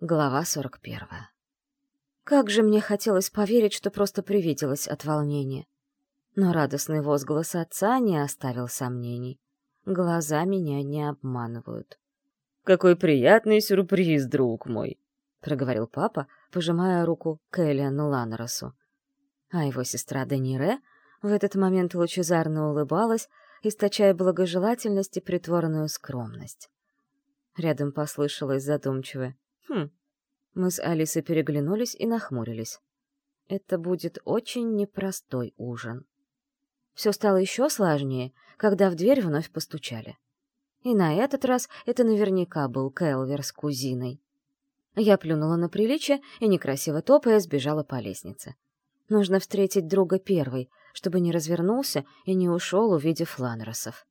Глава 41. Как же мне хотелось поверить, что просто привиделось от волнения. Но радостный возглас отца не оставил сомнений. Глаза меня не обманывают. «Какой приятный сюрприз, друг мой!» — проговорил папа, пожимая руку Кэллиану Ланросу. А его сестра Данире в этот момент лучезарно улыбалась, источая благожелательность и притворную скромность. Рядом послышалось задумчивое «Хм». Мы с Алисой переглянулись и нахмурились. Это будет очень непростой ужин. Все стало еще сложнее, когда в дверь вновь постучали. И на этот раз это наверняка был Кэлвер с кузиной. Я плюнула на приличие и, некрасиво топая, сбежала по лестнице. Нужно встретить друга первой, чтобы не развернулся и не ушел, увидев Ланросов.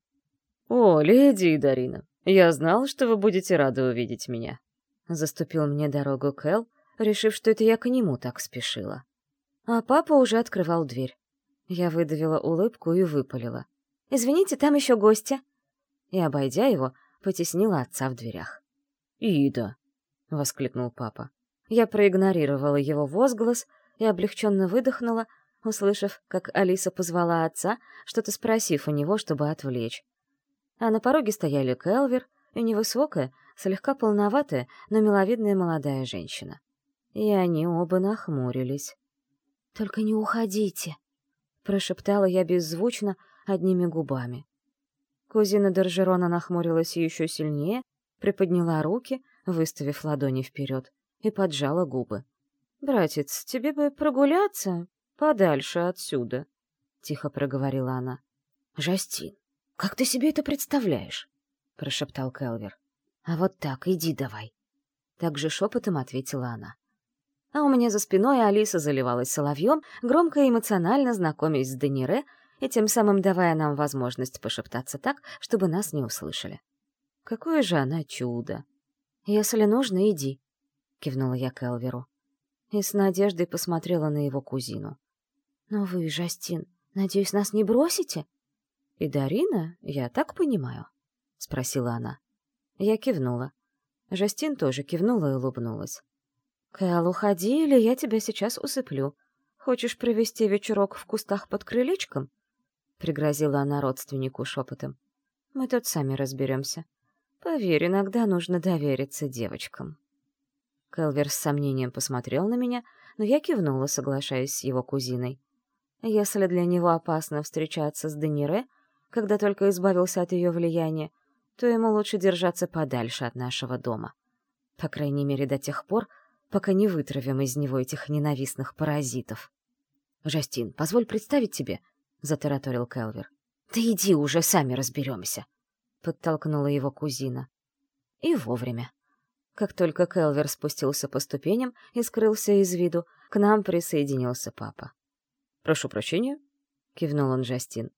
«О, леди Дарина, я знал, что вы будете рады увидеть меня», Заступил мне дорогу Кэл, решив, что это я к нему так спешила. А папа уже открывал дверь. Я выдавила улыбку и выпалила. «Извините, там еще гости!» И, обойдя его, потеснила отца в дверях. «Ида!» — воскликнул папа. Я проигнорировала его возглас и облегченно выдохнула, услышав, как Алиса позвала отца, что-то спросив у него, чтобы отвлечь. А на пороге стояли Келвер и невысокая, слегка полноватая, но миловидная молодая женщина. И они оба нахмурились. «Только не уходите!» — прошептала я беззвучно, одними губами. Кузина Доржерона нахмурилась еще сильнее, приподняла руки, выставив ладони вперед, и поджала губы. «Братец, тебе бы прогуляться подальше отсюда», — тихо проговорила она. «Жастин, как ты себе это представляешь?» — прошептал Келвер. «А вот так, иди давай». Так же шепотом ответила она. А у меня за спиной Алиса заливалась соловьем, громко и эмоционально знакомясь с Денире и тем самым давая нам возможность пошептаться так, чтобы нас не услышали. Какое же она чудо! «Если нужно, иди», — кивнула я Келверу. И с надеждой посмотрела на его кузину. «Но вы, Жастин, надеюсь, нас не бросите?» «И Дарина, я так понимаю?» — спросила она. Я кивнула. Жастин тоже кивнула и улыбнулась. «Кэл, уходи, или я тебя сейчас усыплю. Хочешь провести вечерок в кустах под крылечком?» — пригрозила она родственнику шепотом. «Мы тут сами разберемся. Поверь, иногда нужно довериться девочкам». Келвер с сомнением посмотрел на меня, но я кивнула, соглашаясь с его кузиной. Если для него опасно встречаться с Денире, когда только избавился от ее влияния, то ему лучше держаться подальше от нашего дома. По крайней мере, до тех пор, пока не вытравим из него этих ненавистных паразитов. «Жастин, позволь представить тебе», — затараторил Келвер. «Да иди уже, сами разберемся», — подтолкнула его кузина. И вовремя. Как только Келвер спустился по ступеням и скрылся из виду, к нам присоединился папа. «Прошу прощения», — кивнул он Жастин.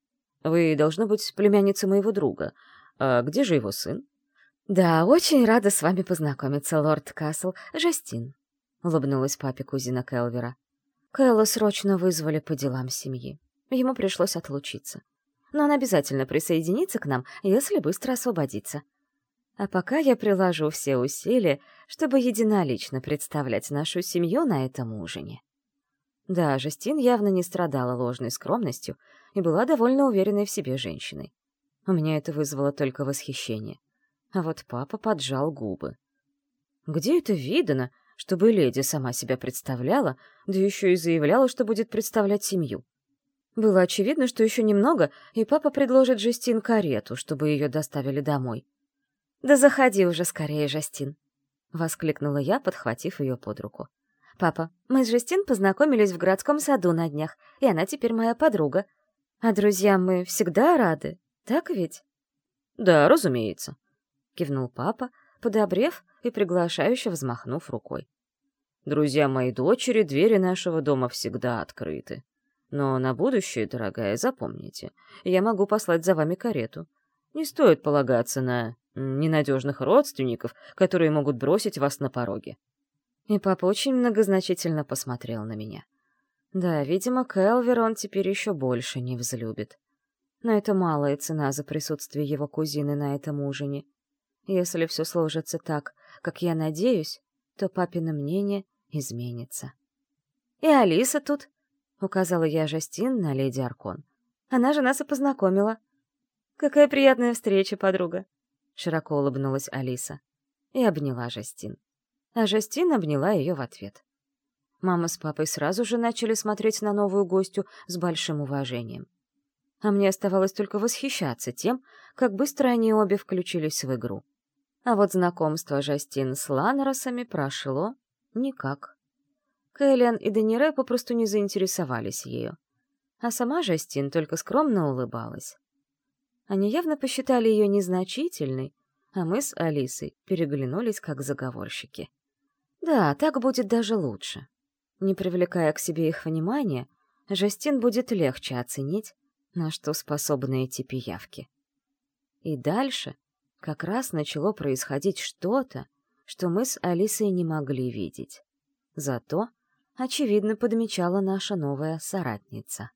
«Вы, должно быть, племянница моего друга. А где же его сын? Да, очень рада с вами познакомиться, лорд Касл. Жастин, улыбнулась папе кузина Келвера. Кэлла срочно вызвали по делам семьи. Ему пришлось отлучиться. Но он обязательно присоединится к нам, если быстро освободится. А пока я приложу все усилия, чтобы единолично представлять нашу семью на этом ужине. Да, Жастин явно не страдала ложной скромностью и была довольно уверенной в себе женщиной. У меня это вызвало только восхищение. А вот папа поджал губы. Где это видано, чтобы леди сама себя представляла, да еще и заявляла, что будет представлять семью? Было очевидно, что еще немного, и папа предложит Жестин карету, чтобы ее доставили домой. «Да заходи уже скорее, Жестин!» — воскликнула я, подхватив ее под руку. «Папа, мы с Жестин познакомились в городском саду на днях, и она теперь моя подруга. А друзьям мы всегда рады, так ведь? Да, разумеется, кивнул папа, подобрев и приглашающе взмахнув рукой. Друзья моей дочери, двери нашего дома всегда открыты. Но на будущее, дорогая, запомните, я могу послать за вами карету. Не стоит полагаться на ненадежных родственников, которые могут бросить вас на пороге. И папа очень многозначительно посмотрел на меня. Да, видимо, Кэлвер он теперь еще больше не взлюбит но это малая цена за присутствие его кузины на этом ужине. Если все сложится так, как я надеюсь, то папино мнение изменится. «И Алиса тут», — указала я Жастин на леди Аркон. «Она же нас и познакомила». «Какая приятная встреча, подруга», — широко улыбнулась Алиса и обняла Жастин. А Жастин обняла ее в ответ. Мама с папой сразу же начали смотреть на новую гостью с большим уважением. А мне оставалось только восхищаться тем, как быстро они обе включились в игру. А вот знакомство Жастин с Ланросами прошло никак. Кэлен и Денире попросту не заинтересовались ею. А сама Жастин только скромно улыбалась. Они явно посчитали ее незначительной, а мы с Алисой переглянулись как заговорщики. Да, так будет даже лучше. Не привлекая к себе их внимания, Жастин будет легче оценить, на что способны эти пиявки. И дальше как раз начало происходить что-то, что мы с Алисой не могли видеть. Зато очевидно подмечала наша новая соратница.